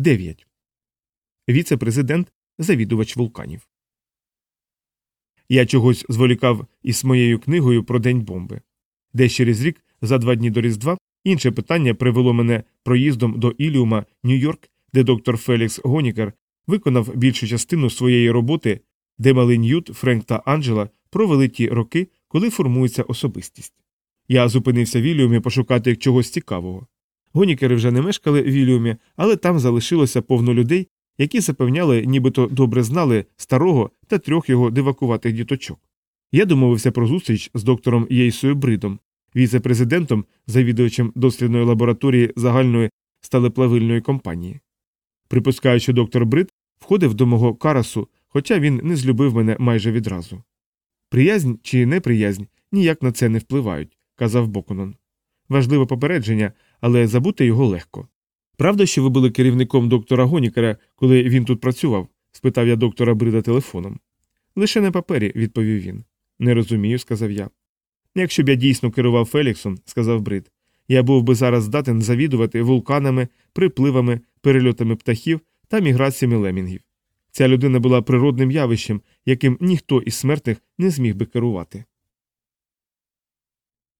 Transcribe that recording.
9. Віце-президент, завідувач вулканів. Я чогось зволікав із моєю книгою про день бомби. Десь через рік, за два дні до Різдва, інше питання привело мене проїздом до Іліума, Нью-Йорк, де доктор Фелікс Гонікер виконав більшу частину своєї роботи, де малий Ньют, Френк та Анджела провели ті роки, коли формується особистість. Я зупинився в Іліумі пошукати чогось цікавого. Гонікери вже не мешкали в Іліумі, але там залишилося повно людей, які запевняли, нібито добре знали старого та трьох його дивакуватих діточок. Я домовився про зустріч з доктором Єйсою Бридом, віце-президентом, завідувачем дослідної лабораторії загальної сталеплавильної компанії. Припускаю, що доктор Брид входив до мого карасу, хоча він не злюбив мене майже відразу. Приязнь чи неприязнь ніяк на це не впливають, казав Боконон. Важливе попередження, але забути його легко. Правда, що ви були керівником доктора Гонікера, коли він тут працював? спитав я доктора Брида телефоном. Лише на папері, відповів він. Не розумію, сказав я. Якщо б я дійсно керував Феліксом, сказав Брид, я був би зараз здатен завідувати вулканами, припливами, перельотами птахів та міграціями лемінгів. Ця людина була природним явищем, яким ніхто із смертних не зміг би керувати.